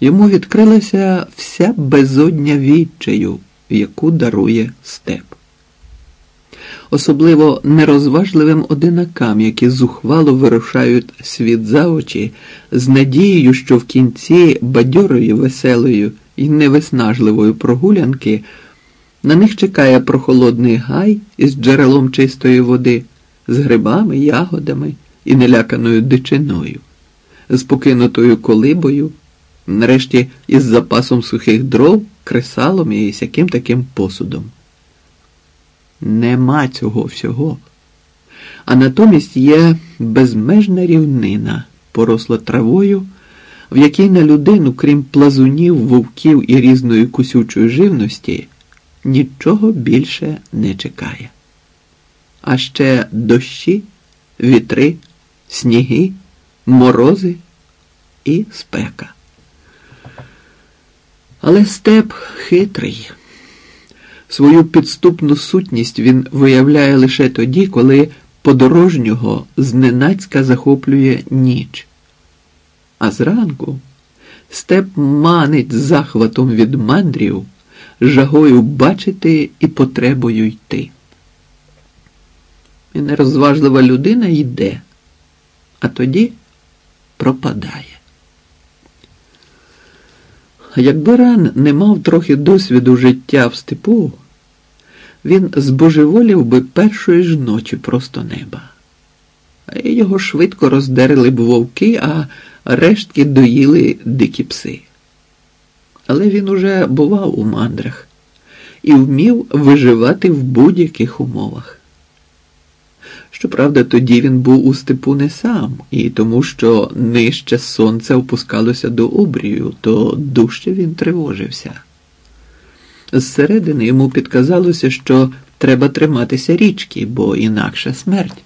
йому відкрилася вся безодня відчаю, яку дарує степ. Особливо нерозважливим одинакам, які зухвало вирушають світ за очі, з надією, що в кінці бадьорої, веселої і невиснажливої прогулянки на них чекає прохолодний гай із джерелом чистої води, з грибами, ягодами і неляканою дичиною, з покинутою колибою, нарешті із запасом сухих дров, кресалом і сяким таким посудом. Нема цього всього. А натомість є безмежна рівнина, поросла травою, в якій на людину, крім плазунів, вовків і різної кусючої живності, нічого більше не чекає. А ще дощі, вітри, сніги, морози і спека. Але степ хитрий. Свою підступну сутність він виявляє лише тоді, коли подорожнього зненацька захоплює ніч. А зранку степ манить захватом від мандрів, жагою бачити і потребою йти. І нерозважлива людина йде, а тоді пропадає. Якби ран не мав трохи досвіду життя в степу, він збожеволів би першої ж ночі просто неба. Його швидко роздерли б вовки, а рештки доїли дикі пси. Але він уже бував у мандрах і вмів виживати в будь-яких умовах. Щоправда, тоді він був у степу не сам, і тому, що нижче сонце опускалося до обрію, то дужче він тривожився. Зсередини йому підказалося, що треба триматися річки, бо інакше смерть.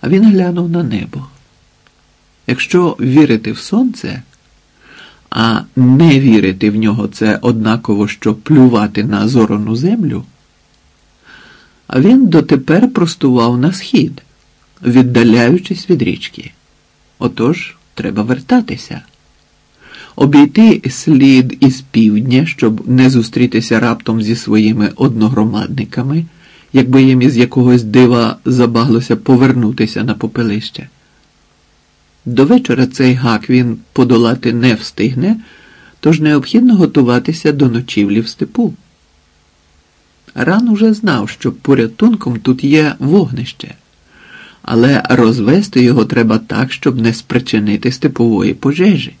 А він глянув на небо. Якщо вірити в сонце, а не вірити в нього це однаково, що плювати на зорону землю. Він дотепер простував на схід, віддаляючись від річки. Отож, треба вертатися, обійти слід із півдня, щоб не зустрітися раптом зі своїми одногромадниками, якби їм із якогось дива забаглося повернутися на попелище. До вечора цей гак він подолати не встигне, тож необхідно готуватися до ночівлі в степу. Ран уже знав, що порятунком тут є вогнище, але розвести його треба так, щоб не спричинити степової пожежі.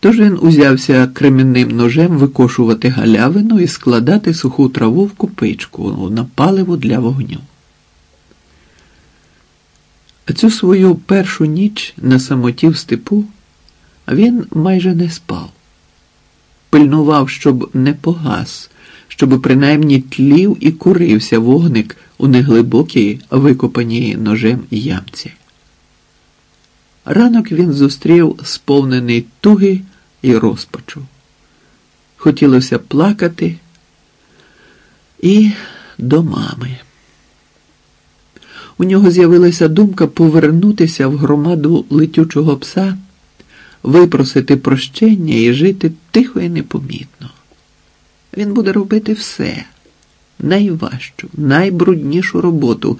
Тож він узявся кремінним ножем викошувати галявину і складати суху траву в купичку на паливо для вогню. Цю свою першу ніч на самоті в степу він майже не спав, пильнував, щоб не погас щоб принаймні тлів і курився вогник у неглибокій викопаній ножем ямці. Ранок він зустрів сповнений туги і розпачу. Хотілося плакати і до мами. У нього з'явилася думка повернутися в громаду летючого пса, випросити прощення і жити тихо і непомітно. Він буде робити все, найважчу, найбруднішу роботу,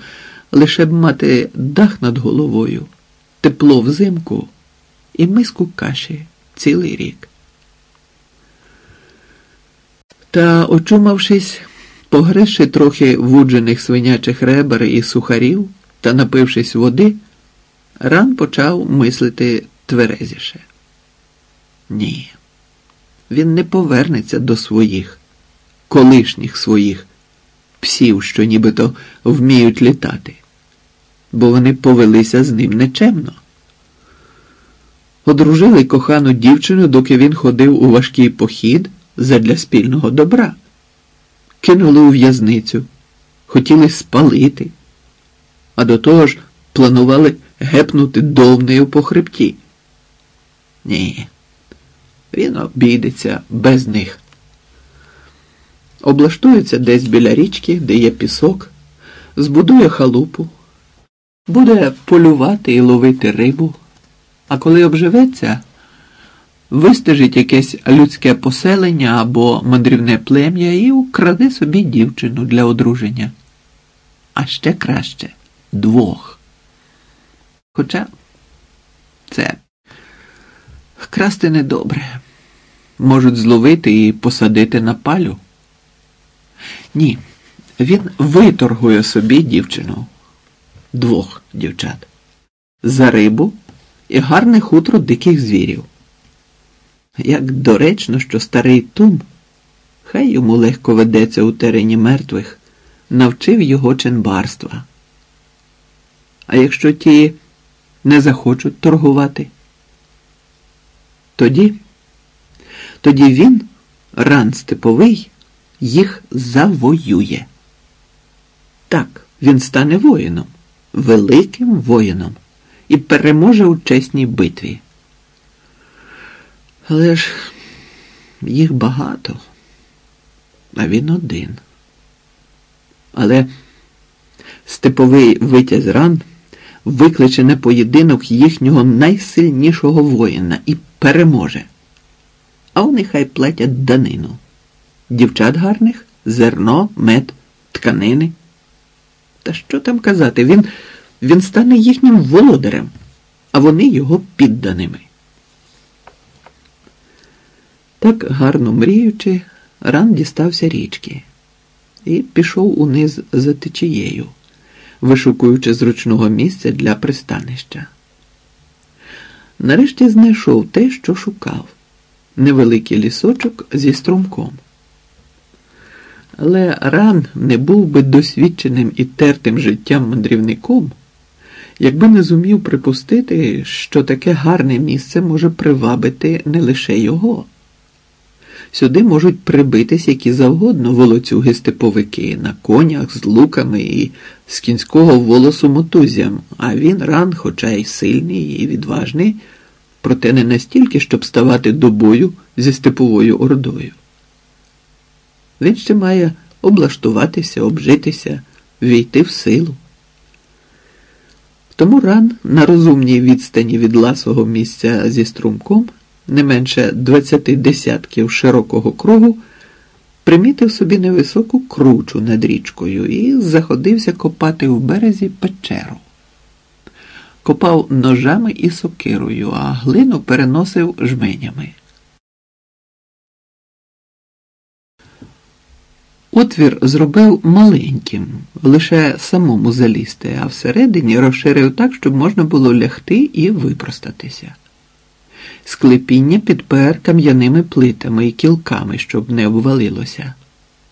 лише б мати дах над головою, тепло взимку і миску каші цілий рік. Та, очумавшись, погризши трохи вуджених свинячих ребер і сухарів та напившись води, ран почав мислити тверезіше. Ні, він не повернеться до своїх колишніх своїх псів, що нібито вміють літати, бо вони повелися з ним нечемно. Одружили кохану дівчину, доки він ходив у важкий похід задля спільного добра, кинули у в'язницю, хотіли спалити, а до того ж планували гепнути довнею по хребті. Ні, він обійдеться без них облаштується десь біля річки, де є пісок, збудує халупу, буде полювати і ловити рибу, а коли обживеться, вистежить якесь людське поселення або мандрівне плем'я і украде собі дівчину для одруження. А ще краще двох. Хоча це красти недобре. Можуть зловити і посадити на палю. Ні, він виторгує собі дівчину, двох дівчат, за рибу і гарне хутро диких звірів. Як доречно, що старий Тум, хай йому легко ведеться у терені мертвих, навчив його ченбарства. А якщо ті не захочуть торгувати, тоді, тоді він, ран степовий, їх завоює. Так, він стане воїном, великим воїном і переможе у чесній битві. Але ж їх багато, а він один. Але степовий витязь ран викличе на поєдинок їхнього найсильнішого воїна і переможе. А вони хай платять данину. Дівчат гарних, зерно, мед, тканини. Та що там казати? Він, Він стане їхнім володарем, а вони його підданими. Так гарно мріючи, ран дістався річки і пішов униз за течією, вишукуючи зручного місця для пристанища. Нарешті знайшов те, що шукав невеликий лісочок зі струмком. Але ран не був би досвідченим і тертим життям мандрівником, якби не зумів припустити, що таке гарне місце може привабити не лише його. Сюди можуть прибитись які завгодно волоцюги степовики на конях з луками і з кінського волосу мотузям, а він ран, хоча й сильний і відважний, проте не настільки, щоб ставати до бою зі степовою ордою. Він ще має облаштуватися, обжитися, війти в силу. Тому ран на розумній відстані від ласого місця зі струмком не менше двадцяти десятків широкого кругу, примітив собі невисоку кручу над річкою і заходився копати в березі печеру. Копав ножами і сокирою, а глину переносив жменями. Отвір зробив маленьким, лише самому залізти, а всередині розширив так, щоб можна було лягти і випростатися склепіння підпер кам'яними плитами і кілками, щоб не обвалилося.